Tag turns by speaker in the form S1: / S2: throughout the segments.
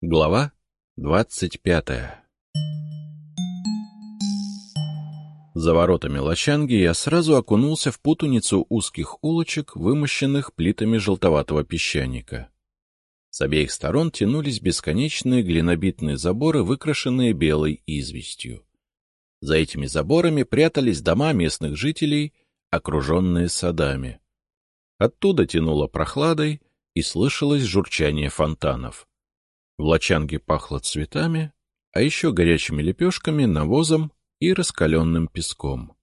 S1: Глава двадцать пятая За воротами лачанги я сразу окунулся в путаницу узких улочек, вымощенных плитами желтоватого песчаника. С обеих сторон тянулись бесконечные глинобитные заборы, выкрашенные белой известью. За этими заборами прятались дома местных жителей, окруженные садами. Оттуда тянуло прохладой, и слышалось журчание фонтанов. В лачанге пахло цветами, а еще горячими лепешками, навозом и раскаленным песком.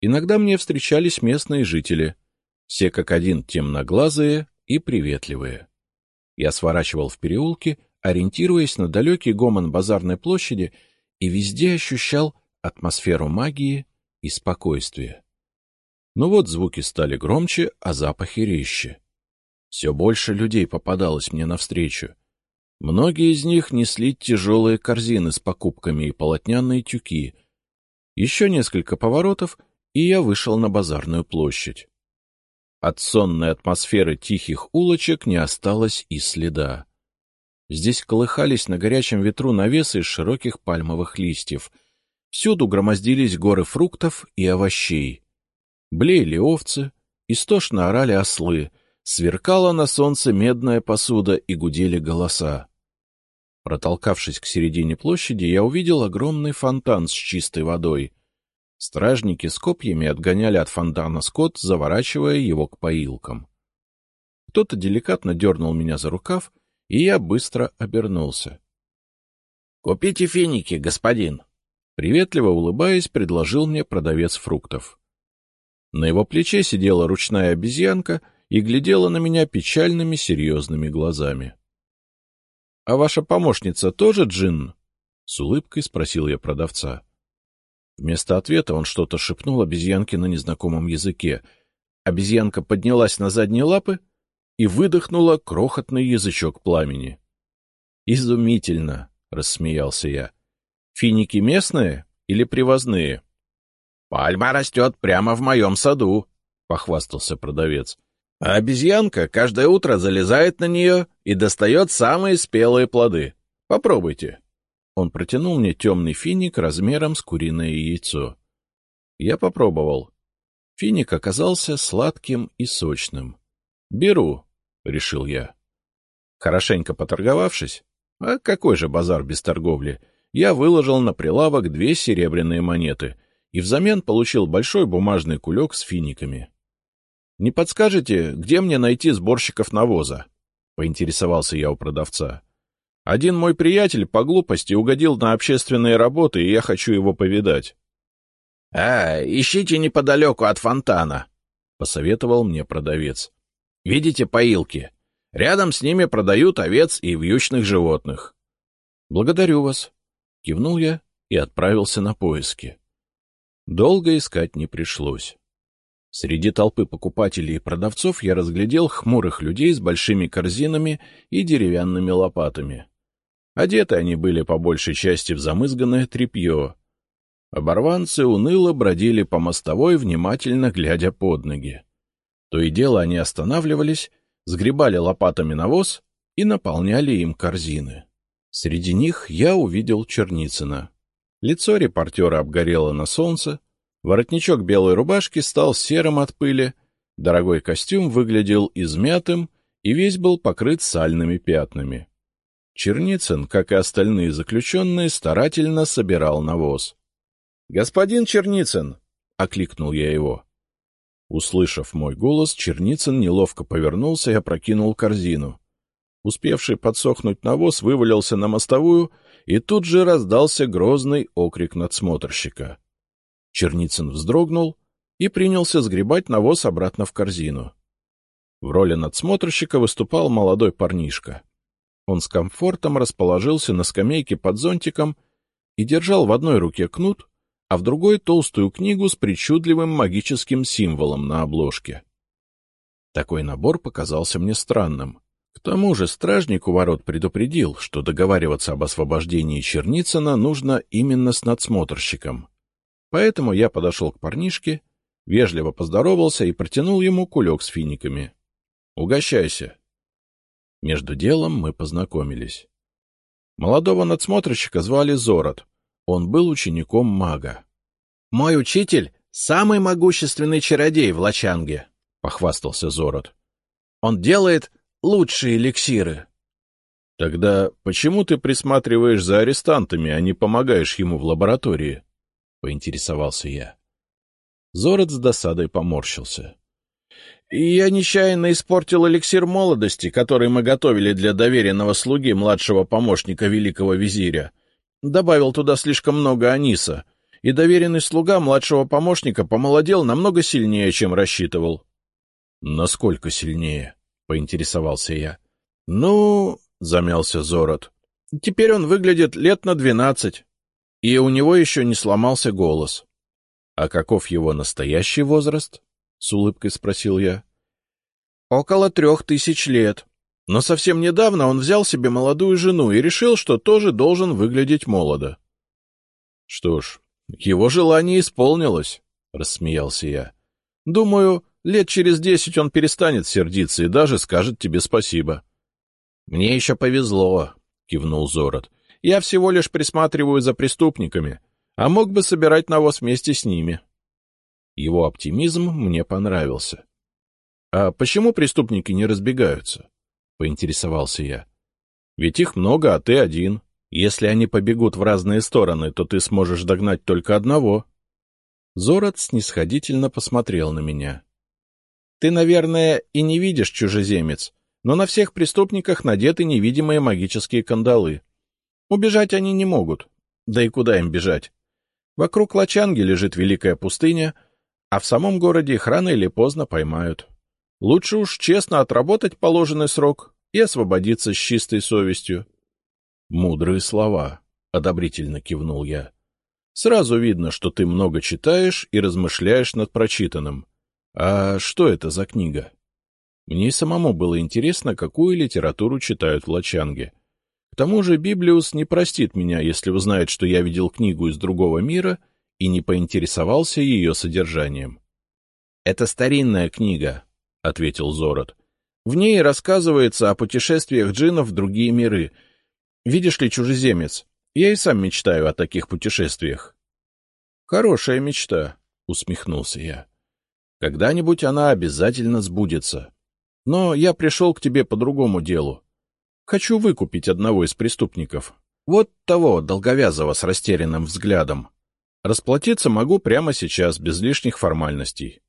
S1: Иногда мне встречались местные жители, все как один темноглазые и приветливые. Я сворачивал в переулки, ориентируясь на далекий гомон базарной площади, и везде ощущал атмосферу магии и спокойствия. Но вот звуки стали громче, а запахи резче. Все больше людей попадалось мне навстречу. Многие из них несли тяжелые корзины с покупками и полотняные тюки. Еще несколько поворотов, и я вышел на базарную площадь. От сонной атмосферы тихих улочек не осталось и следа. Здесь колыхались на горячем ветру навесы из широких пальмовых листьев. Всюду громоздились горы фруктов и овощей. Блеяли овцы, истошно орали ослы, сверкала на солнце медная посуда и гудели голоса. Протолкавшись к середине площади, я увидел огромный фонтан с чистой водой. Стражники с копьями отгоняли от фонтана скот, заворачивая его к поилкам. Кто-то деликатно дернул меня за рукав, и я быстро обернулся. — Купите финики, господин! — приветливо улыбаясь, предложил мне продавец фруктов. На его плече сидела ручная обезьянка и глядела на меня печальными серьезными глазами. — А ваша помощница тоже джин? — с улыбкой спросил я продавца. Вместо ответа он что-то шепнул обезьянке на незнакомом языке. Обезьянка поднялась на задние лапы и выдохнула крохотный язычок пламени. — Изумительно! — рассмеялся я. — Финики местные или привозные? — Пальма растет прямо в моем саду, — похвастался продавец. А обезьянка каждое утро залезает на нее и достает самые спелые плоды. Попробуйте. Он протянул мне темный финик размером с куриное яйцо. Я попробовал. Финик оказался сладким и сочным. «Беру», — решил я. Хорошенько поторговавшись, а какой же базар без торговли, я выложил на прилавок две серебряные монеты и взамен получил большой бумажный кулек с финиками. Не подскажете, где мне найти сборщиков навоза? — поинтересовался я у продавца. Один мой приятель по глупости угодил на общественные работы, и я хочу его повидать. — А, ищите неподалеку от фонтана, — посоветовал мне продавец. — Видите поилки? Рядом с ними продают овец и вьючных животных. — Благодарю вас, — кивнул я и отправился на поиски. Долго искать не пришлось. Среди толпы покупателей и продавцов я разглядел хмурых людей с большими корзинами и деревянными лопатами. Одеты они были по большей части в замызганное тряпье. Оборванцы уныло бродили по мостовой, внимательно глядя под ноги. То и дело они останавливались, сгребали лопатами навоз и наполняли им корзины. Среди них я увидел Черницына. Лицо репортера обгорело на солнце, Воротничок белой рубашки стал серым от пыли, дорогой костюм выглядел измятым и весь был покрыт сальными пятнами. Черницын, как и остальные заключенные, старательно собирал навоз. — Господин Черницын! — окликнул я его. Услышав мой голос, Черницын неловко повернулся и опрокинул корзину. Успевший подсохнуть навоз вывалился на мостовую, и тут же раздался грозный окрик надсмотрщика. Черницын вздрогнул и принялся сгребать навоз обратно в корзину. В роли надсмотрщика выступал молодой парнишка. Он с комфортом расположился на скамейке под зонтиком и держал в одной руке кнут, а в другой — толстую книгу с причудливым магическим символом на обложке. Такой набор показался мне странным. К тому же стражник у ворот предупредил, что договариваться об освобождении Черницына нужно именно с надсмотрщиком. Поэтому я подошел к парнишке, вежливо поздоровался и протянул ему кулек с финиками. — Угощайся. Между делом мы познакомились. Молодого надсмотрщика звали Зорот. Он был учеником мага. — Мой учитель — самый могущественный чародей в Лачанге, — похвастался Зорот. — Он делает лучшие эликсиры. — Тогда почему ты присматриваешь за арестантами, а не помогаешь ему в лаборатории? — поинтересовался я. Зорот с досадой поморщился. — Я нечаянно испортил эликсир молодости, который мы готовили для доверенного слуги младшего помощника великого визиря. Добавил туда слишком много аниса, и доверенный слуга младшего помощника помолодел намного сильнее, чем рассчитывал. — Насколько сильнее? — поинтересовался я. — Ну, — замялся Зорот, — теперь он выглядит лет на двенадцать, и у него еще не сломался голос. — А каков его настоящий возраст? — с улыбкой спросил я. — Около трех тысяч лет. Но совсем недавно он взял себе молодую жену и решил, что тоже должен выглядеть молодо. — Что ж, его желание исполнилось, — рассмеялся я. — Думаю, лет через десять он перестанет сердиться и даже скажет тебе спасибо. — Мне еще повезло, — кивнул Зорот. — Я всего лишь присматриваю за преступниками, а мог бы собирать навоз вместе с ними. — его оптимизм мне понравился. — А почему преступники не разбегаются? — поинтересовался я. — Ведь их много, а ты один. Если они побегут в разные стороны, то ты сможешь догнать только одного. Зорот снисходительно посмотрел на меня. — Ты, наверное, и не видишь, чужеземец, но на всех преступниках надеты невидимые магические кандалы. Убежать они не могут. Да и куда им бежать? Вокруг Лачанги лежит великая пустыня — а в самом городе их рано или поздно поймают. Лучше уж честно отработать положенный срок и освободиться с чистой совестью. — Мудрые слова, — одобрительно кивнул я. — Сразу видно, что ты много читаешь и размышляешь над прочитанным. А что это за книга? Мне самому было интересно, какую литературу читают в Лачанге. Тому же Библиус не простит меня, если узнает, что я видел книгу из другого мира и не поинтересовался ее содержанием. — Это старинная книга, — ответил Зорот. — В ней рассказывается о путешествиях джинов в другие миры. Видишь ли, чужеземец, я и сам мечтаю о таких путешествиях. — Хорошая мечта, — усмехнулся я. — Когда-нибудь она обязательно сбудется. Но я пришел к тебе по другому делу. Хочу выкупить одного из преступников. Вот того, долговязого с растерянным взглядом. Расплатиться могу прямо сейчас, без лишних формальностей.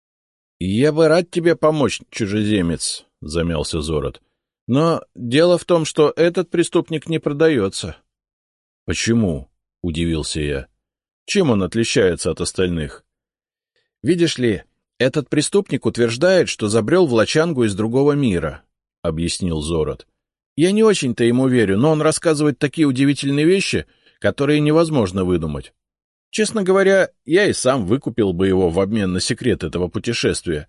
S1: — Я бы рад тебе помочь, чужеземец, — замялся Зорот. — Но дело в том, что этот преступник не продается. — Почему? — удивился я. — Чем он отличается от остальных? — Видишь ли, этот преступник утверждает, что забрел в Лачангу из другого мира, — объяснил Зорот. — Я не очень-то ему верю, но он рассказывает такие удивительные вещи, которые невозможно выдумать. Честно говоря, я и сам выкупил бы его в обмен на секрет этого путешествия.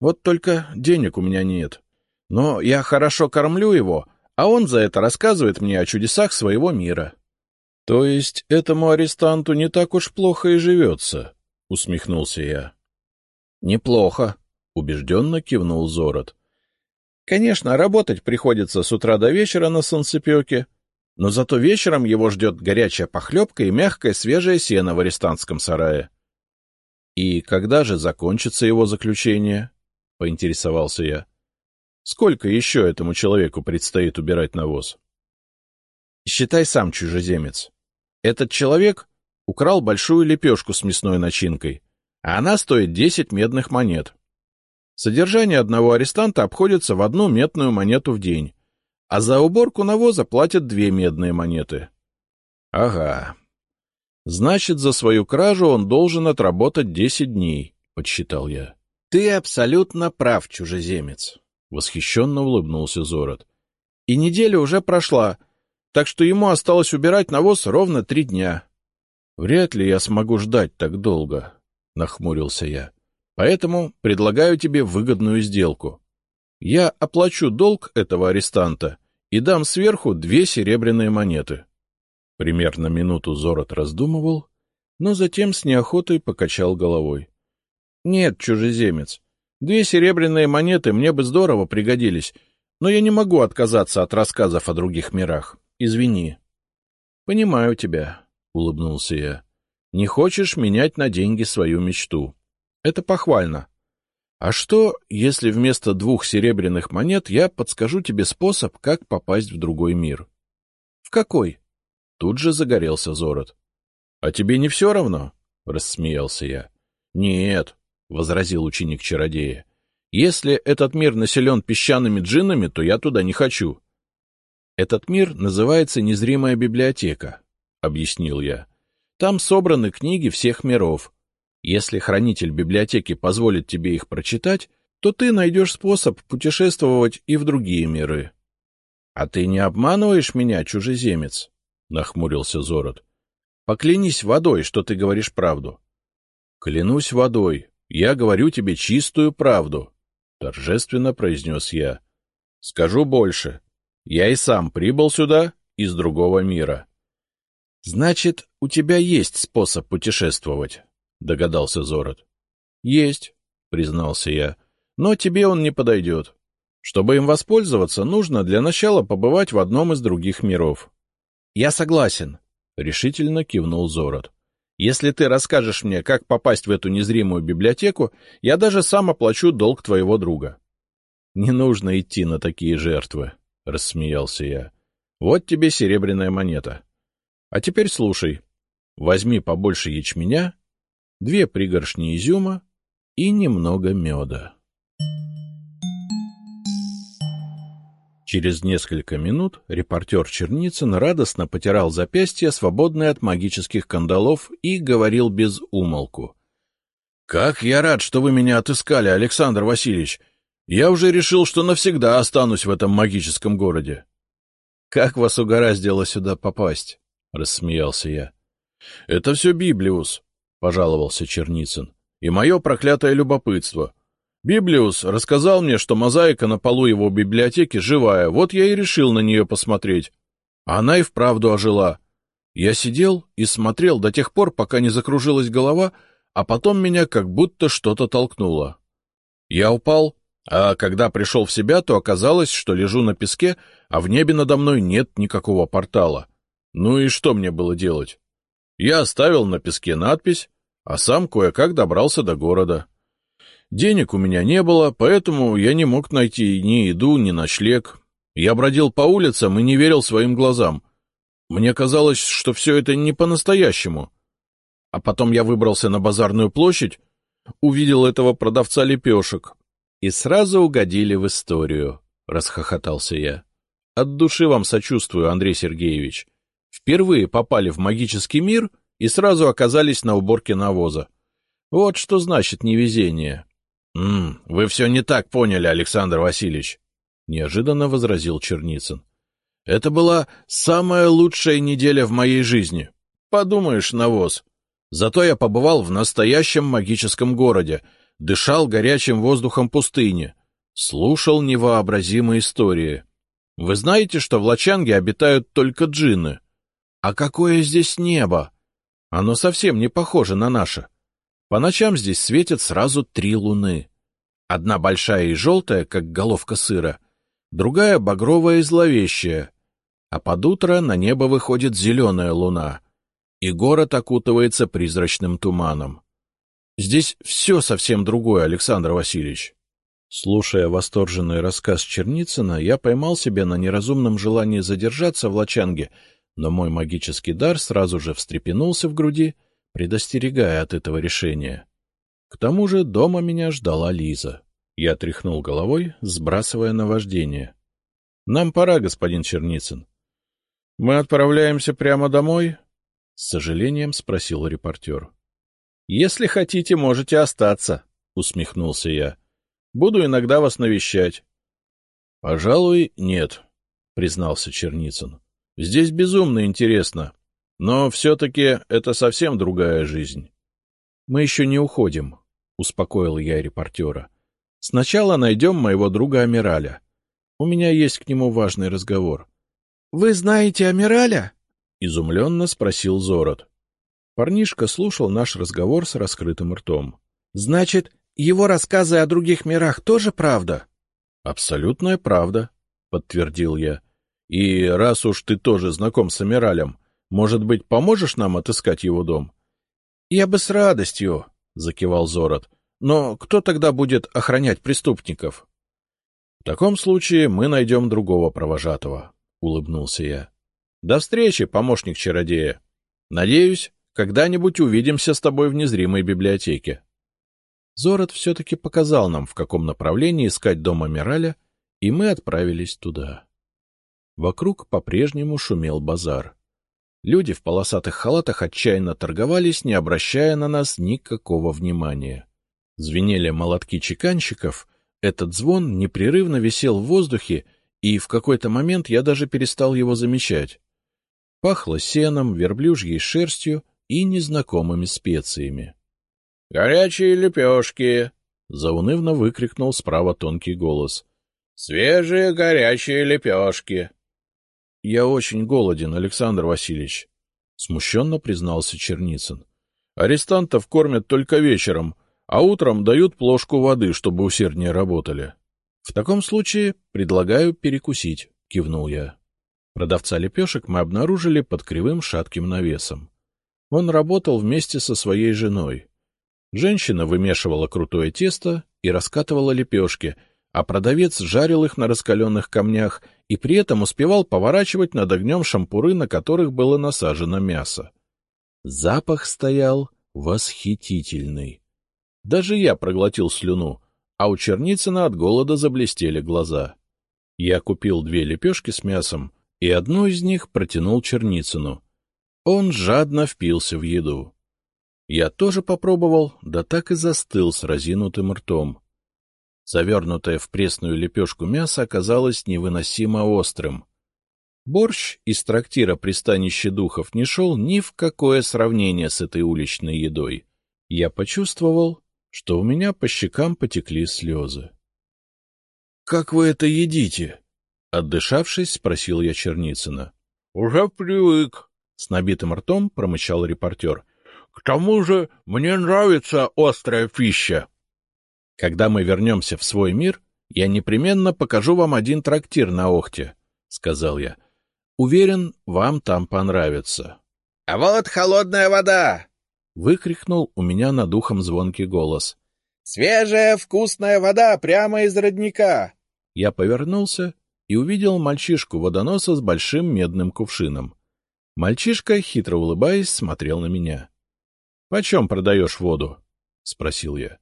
S1: Вот только денег у меня нет. Но я хорошо кормлю его, а он за это рассказывает мне о чудесах своего мира. — То есть этому арестанту не так уж плохо и живется? — усмехнулся я. — Неплохо, — убежденно кивнул Зорот. — Конечно, работать приходится с утра до вечера на солнцепеке, но зато вечером его ждет горячая похлебка и мягкое свежее сено в арестантском сарае. — И когда же закончится его заключение? — поинтересовался я. — Сколько еще этому человеку предстоит убирать навоз? — Считай сам, чужеземец. Этот человек украл большую лепешку с мясной начинкой, а она стоит десять медных монет. Содержание одного арестанта обходится в одну медную монету в день, а за уборку навоза платят две медные монеты. — Ага. Значит, за свою кражу он должен отработать десять дней, — подсчитал я. — Ты абсолютно прав, чужеземец, — восхищенно улыбнулся Зорот. — И неделя уже прошла, так что ему осталось убирать навоз ровно три дня. — Вряд ли я смогу ждать так долго, — нахмурился я. — Поэтому предлагаю тебе выгодную сделку. Я оплачу долг этого арестанта и дам сверху две серебряные монеты. Примерно минуту Зорот раздумывал, но затем с неохотой покачал головой. — Нет, чужеземец, две серебряные монеты мне бы здорово пригодились, но я не могу отказаться от рассказов о других мирах. извини. — Понимаю тебя, — улыбнулся я. — Не хочешь менять на деньги свою мечту. Это похвально. А что, если вместо двух серебряных монет я подскажу тебе способ, как попасть в другой мир? — В какой? Тут же загорелся Зорот. — А тебе не все равно? — рассмеялся я. — Нет, — возразил ученик чародея. — Если этот мир населен песчаными джиннами, то я туда не хочу. — Этот мир называется «Незримая библиотека», — объяснил я. — Там собраны книги всех миров, если хранитель библиотеки позволит тебе их прочитать, то ты найдешь способ путешествовать и в другие миры. — А ты не обманываешь меня, чужеземец? — нахмурился Зорот. — Поклянись водой, что ты говоришь правду. — Клянусь водой, я говорю тебе чистую правду, — торжественно произнес я. — Скажу больше. Я и сам прибыл сюда из другого мира. — Значит, у тебя есть способ путешествовать? — догадался Зорот. — Есть, — признался я, — но тебе он не подойдет. Чтобы им воспользоваться, нужно для начала побывать в одном из других миров. — Я согласен, — решительно кивнул Зорот. — Если ты расскажешь мне, как попасть в эту незримую библиотеку, я даже сам оплачу долг твоего друга. — Не нужно идти на такие жертвы, — рассмеялся я. — Вот тебе серебряная монета. А теперь слушай. Возьми побольше ячменя две пригоршни изюма и немного меда. Через несколько минут репортер Черницын радостно потирал запястья, свободные от магических кандалов, и говорил без умолку. — Как я рад, что вы меня отыскали, Александр Васильевич! Я уже решил, что навсегда останусь в этом магическом городе. — Как вас угораздило сюда попасть? — рассмеялся я. — Это все Библиус пожаловался Черницын. — И мое проклятое любопытство. Библиус рассказал мне, что мозаика на полу его библиотеки живая, вот я и решил на нее посмотреть. Она и вправду ожила. Я сидел и смотрел до тех пор, пока не закружилась голова, а потом меня как будто что-то толкнуло. Я упал, а когда пришел в себя, то оказалось, что лежу на песке, а в небе надо мной нет никакого портала. Ну и что мне было делать? Я оставил на песке надпись, а сам кое-как добрался до города. Денег у меня не было, поэтому я не мог найти ни еду, ни ночлег. Я бродил по улицам и не верил своим глазам. Мне казалось, что все это не по-настоящему. А потом я выбрался на базарную площадь, увидел этого продавца лепешек. И сразу угодили в историю, — расхохотался я. От души вам сочувствую, Андрей Сергеевич впервые попали в магический мир и сразу оказались на уборке навоза. Вот что значит невезение. — Вы все не так поняли, Александр Васильевич, — неожиданно возразил Черницын. — Это была самая лучшая неделя в моей жизни. Подумаешь, навоз. Зато я побывал в настоящем магическом городе, дышал горячим воздухом пустыни, слушал невообразимые истории. Вы знаете, что в Лачанге обитают только джинны? А какое здесь небо! Оно совсем не похоже на наше. По ночам здесь светят сразу три луны. Одна большая и желтая, как головка сыра, другая багровая и зловещая, а под утро на небо выходит зеленая луна, и город окутывается призрачным туманом. Здесь все совсем другое, Александр Васильевич. Слушая восторженный рассказ Черницына, я поймал себя на неразумном желании задержаться в Лачанге но мой магический дар сразу же встрепенулся в груди, предостерегая от этого решения. К тому же дома меня ждала Лиза. Я тряхнул головой, сбрасывая наваждение. — Нам пора, господин Черницын. — Мы отправляемся прямо домой? — с сожалением спросил репортер. — Если хотите, можете остаться, — усмехнулся я. — Буду иногда вас навещать. — Пожалуй, нет, — признался Черницын. Здесь безумно интересно, но все-таки это совсем другая жизнь. — Мы еще не уходим, — успокоил я репортера. — Сначала найдем моего друга Амираля. У меня есть к нему важный разговор. — Вы знаете Амираля? — изумленно спросил Зорот. Парнишка слушал наш разговор с раскрытым ртом. — Значит, его рассказы о других мирах тоже правда? — Абсолютная правда, — подтвердил я. И раз уж ты тоже знаком с Амиралем, может быть, поможешь нам отыскать его дом? — Я бы с радостью, — закивал Зорот. — Но кто тогда будет охранять преступников? — В таком случае мы найдем другого провожатого, — улыбнулся я. — До встречи, помощник чародея. Надеюсь, когда-нибудь увидимся с тобой в незримой библиотеке. Зорот все-таки показал нам, в каком направлении искать дом Амираля, и мы отправились туда. Вокруг по-прежнему шумел базар. Люди в полосатых халатах отчаянно торговались, не обращая на нас никакого внимания. Звенели молотки чеканщиков, этот звон непрерывно висел в воздухе, и в какой-то момент я даже перестал его замечать. Пахло сеном, верблюжьей шерстью и незнакомыми специями. — Горячие лепешки! — заунывно выкрикнул справа тонкий голос. — Свежие горячие лепешки! — Я очень голоден, Александр Васильевич, — смущенно признался Черницын. — Арестантов кормят только вечером, а утром дают плошку воды, чтобы усерднее работали. — В таком случае предлагаю перекусить, — кивнул я. Продавца лепешек мы обнаружили под кривым шатким навесом. Он работал вместе со своей женой. Женщина вымешивала крутое тесто и раскатывала лепешки — а продавец жарил их на раскаленных камнях и при этом успевал поворачивать над огнем шампуры, на которых было насажено мясо. Запах стоял восхитительный. Даже я проглотил слюну, а у Черницына от голода заблестели глаза. Я купил две лепешки с мясом, и одну из них протянул Черницыну. Он жадно впился в еду. Я тоже попробовал, да так и застыл с разинутым ртом. Завернутое в пресную лепешку мясо оказалось невыносимо острым. Борщ из трактира пристанище духов не шел ни в какое сравнение с этой уличной едой. Я почувствовал, что у меня по щекам потекли слезы. — Как вы это едите? — отдышавшись, спросил я Черницына. — Уже привык, — с набитым ртом промычал репортер. — К тому же мне нравится острая пища. Когда мы вернемся в свой мир, я непременно покажу вам один трактир на Охте, — сказал я. Уверен, вам там понравится.
S2: — А вот холодная вода!
S1: — выкрикнул у меня над ухом звонкий голос.
S2: — Свежая вкусная вода прямо из родника!
S1: Я повернулся и увидел мальчишку-водоноса с большим медным кувшином. Мальчишка, хитро улыбаясь, смотрел на меня. — Почем продаешь воду? — спросил я.
S2: —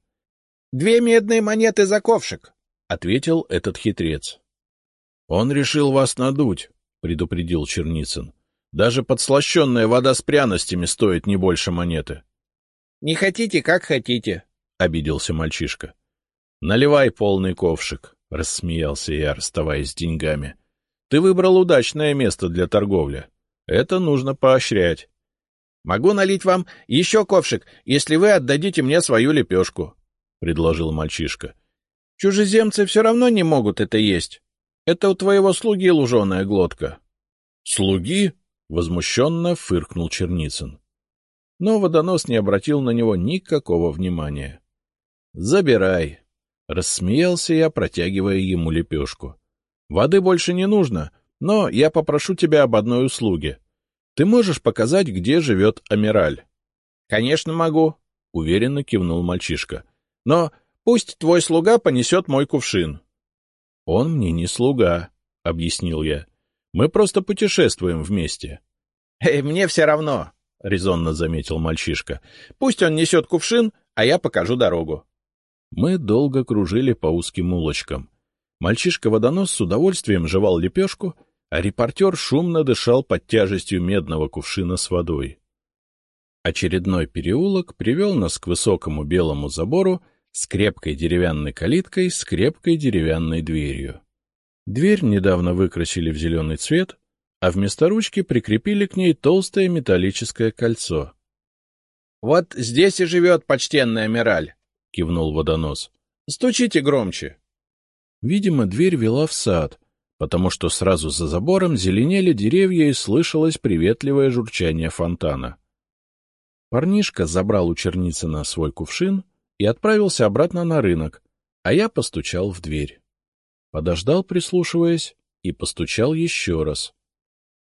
S2: Две медные монеты за ковшик, — ответил этот хитрец.
S1: — Он решил вас надуть, — предупредил Черницын. — Даже подслащенная вода с пряностями стоит не больше монеты.
S2: — Не хотите, как хотите, —
S1: обиделся мальчишка. — Наливай полный ковшик, — рассмеялся я, расставаясь с деньгами. — Ты выбрал удачное место для торговли. Это нужно поощрять.
S2: — Могу налить вам еще ковшик, если вы отдадите мне свою лепешку, —
S1: предложил мальчишка.
S2: — Чужеземцы все равно не могут это есть. Это у твоего слуги луженая глотка.
S1: — Слуги? — возмущенно фыркнул Черницын. Но водонос не обратил на него никакого внимания. — Забирай. — рассмеялся я, протягивая ему лепешку. — Воды больше не нужно, но я попрошу тебя об одной услуге. Ты можешь показать, где живет Амираль?
S2: — Конечно, могу, —
S1: уверенно кивнул мальчишка. Но пусть твой слуга понесет мой кувшин. — Он мне не слуга, — объяснил я. — Мы просто путешествуем вместе.
S2: «Э, — Мне все равно, — резонно заметил мальчишка. — Пусть он несет кувшин, а я покажу дорогу.
S1: Мы долго кружили по узким улочкам. Мальчишка-водонос с удовольствием жевал лепешку, а репортер шумно дышал под тяжестью медного кувшина с водой. Очередной переулок привел нас к высокому белому забору с крепкой деревянной калиткой, с крепкой деревянной дверью. Дверь недавно выкрасили в зеленый цвет, а вместо ручки прикрепили к ней толстое металлическое кольцо.
S2: — Вот здесь и живет почтенный Амираль, — кивнул водонос. — Стучите громче.
S1: Видимо, дверь вела в сад, потому что сразу за забором зеленели деревья и слышалось приветливое журчание фонтана. Парнишка забрал у Черницына свой кувшин и отправился обратно на рынок, а я постучал в дверь. Подождал, прислушиваясь, и постучал еще раз.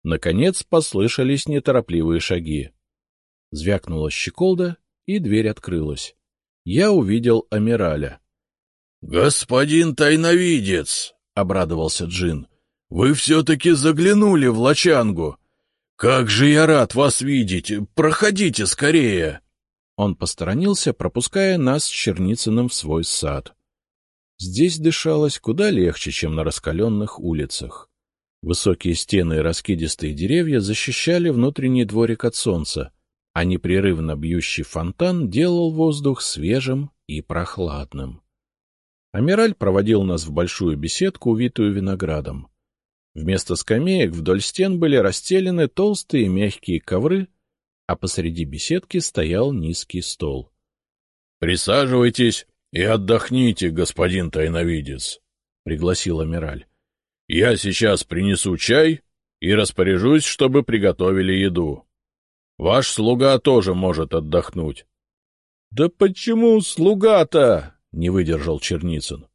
S1: Наконец послышались неторопливые шаги. Звякнула щеколда, и дверь открылась. Я увидел Амираля.
S3: — Господин тайновидец! — обрадовался Джин. — Вы все-таки заглянули в лачангу. Как же я рад вас видеть! Проходите скорее!
S1: Он посторонился, пропуская нас с Черницыным в свой сад. Здесь дышалось куда легче, чем на раскаленных улицах. Высокие стены и раскидистые деревья защищали внутренний дворик от солнца, а непрерывно бьющий фонтан делал воздух свежим и прохладным. Амираль проводил нас в большую беседку, увитую виноградом. Вместо скамеек вдоль стен были расстелены толстые мягкие ковры, а посреди беседки стоял низкий стол.
S3: — Присаживайтесь и отдохните, господин тайновидец, — пригласил Амираль. — Я сейчас принесу чай и распоряжусь, чтобы приготовили еду. Ваш слуга тоже может отдохнуть. — Да почему слуга-то? — не выдержал Черницын.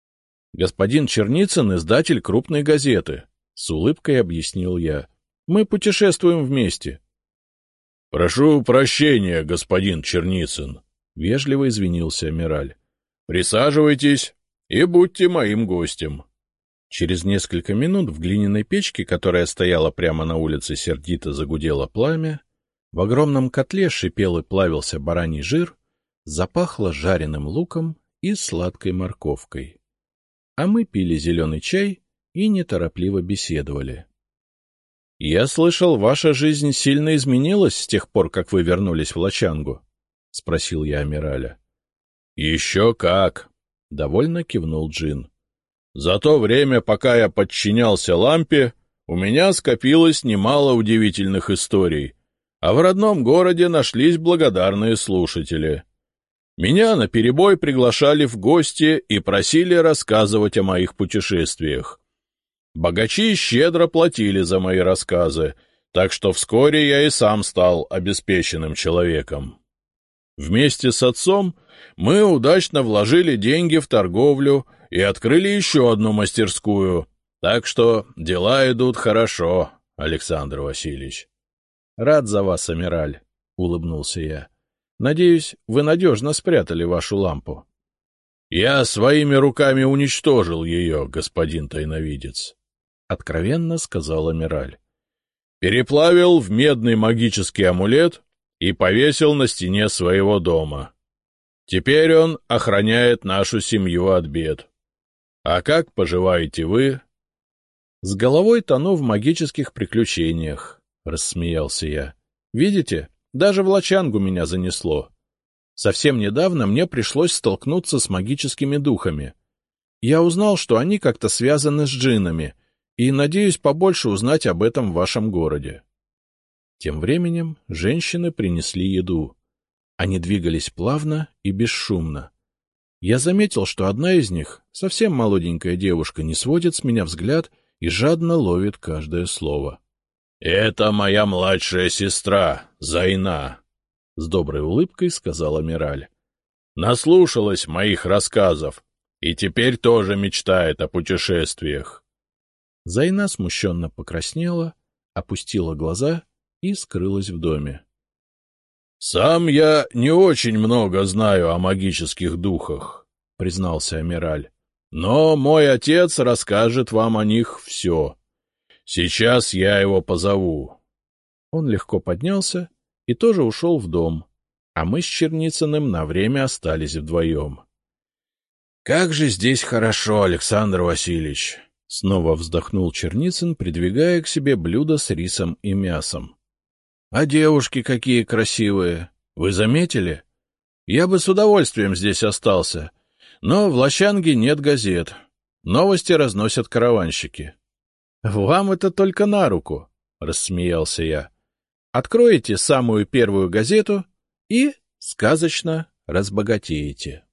S1: — Господин Черницын — издатель крупной газеты, — с улыбкой объяснил я. — Мы путешествуем вместе.
S3: — Прошу прощения, господин Черницын, — вежливо извинился Амираль. — Присаживайтесь и будьте моим гостем.
S1: Через несколько минут в глиняной печке, которая стояла прямо на улице, сердито загудело пламя, в огромном котле шипел и плавился бараний жир, запахло жареным луком и сладкой морковкой. А мы пили зеленый чай и неторопливо беседовали. — Я слышал, ваша жизнь сильно изменилась с тех пор, как вы вернулись в Лачангу? — спросил я Амираля.
S3: — Еще как! — довольно кивнул Джин. — За то время, пока я подчинялся лампе, у меня скопилось немало удивительных историй, а в родном городе нашлись благодарные слушатели. Меня наперебой приглашали в гости и просили рассказывать о моих путешествиях. Богачи щедро платили за мои рассказы, так что вскоре я и сам стал обеспеченным человеком. Вместе с отцом мы удачно вложили деньги в торговлю и открыли еще одну мастерскую, так что дела идут хорошо, Александр Васильевич.
S1: — Рад за вас, Амираль, — улыбнулся я. — Надеюсь, вы надежно спрятали вашу лампу.
S3: — Я своими руками уничтожил ее, господин тайновидец, — откровенно сказал Амираль. — Переплавил в медный магический амулет и повесил на стене своего дома. Теперь он охраняет нашу семью от бед. А как поживаете вы?
S1: — С головой тону в магических приключениях, рассмеялся я. — Видите, даже в лачангу меня занесло. Совсем недавно мне пришлось столкнуться с магическими духами. Я узнал, что они как-то связаны с джиннами, и надеюсь побольше узнать об этом в вашем городе. Тем временем женщины принесли еду. Они двигались плавно и бесшумно. Я заметил, что одна из них, совсем молоденькая девушка, не сводит с меня взгляд и жадно ловит каждое слово.
S3: — Это моя младшая сестра, Зайна, — с доброй улыбкой сказал Амираль. — Наслушалась моих рассказов и теперь тоже мечтает о путешествиях.
S1: Зайна смущенно покраснела, опустила глаза и скрылась в доме.
S3: — Сам я не очень много знаю о магических духах, — признался Амираль. — Но мой отец расскажет вам о них все. Сейчас я его позову.
S1: Он легко поднялся и тоже ушел в дом, а мы с Черницыным на время остались вдвоем.
S3: — Как же здесь хорошо, Александр Васильевич! — снова вздохнул Черницын, придвигая к себе блюдо с рисом и мясом. — А девушки какие красивые! Вы заметили? Я бы с удовольствием здесь остался, но в Лощанге нет газет. Новости разносят караванщики.
S1: — Вам это только на руку, — рассмеялся я. — Откроете самую первую газету и сказочно разбогатеете.